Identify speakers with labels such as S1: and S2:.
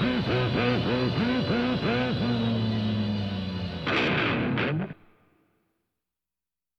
S1: Hey, hey, hey, hey,